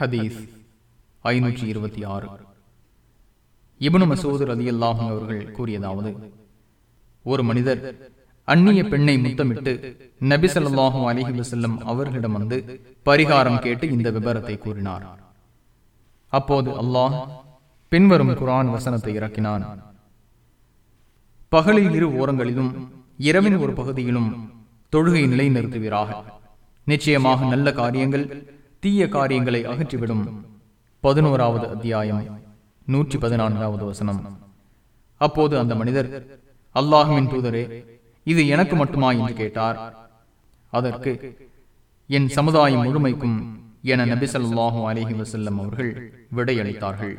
ஹதீஸ் ஐநூற்றி இருபத்தி ஆறு. இபனு மசூத் அலி அல்லாஹும் அவர்கள் கூறியதாவது ஒரு மனிதர் அந்நிய பெண்ணை முத்தமிட்டு நபிசல்லாஹும் ஸல்லல்லாஹு அலைஹி அவர்களிடம் வந்து பரிகாரம் கேட்டு இந்த விபரத்தை கூறினார். அப்போது அல்லாஹ் பின்வரும் குரான் வசனத்தை இறக்கினான். பகலில் இரு ஓரங்களிலும் இரவின் ஒரு பகுதியிலும் தொழுகை நிலைநிறுத்துவீராக. நிச்சயமாக நல்ல காரியங்கள் தீய காரியங்களை அகற்றிவிடும். பதினோராவது அத்தியாயம் நூற்றி பதினான்காவது வசனம். அப்போது அந்த மனிதர் அல்லாஹுவின் தூதரே இது எனக்கு மட்டுமா? என்று கேட்டார். அதற்கு என் சமுதாயம் முழுமைக்கும் என நபிசல்லாஹு அலஹி வசல்லம் அவர்கள் விடையளித்தார்கள்.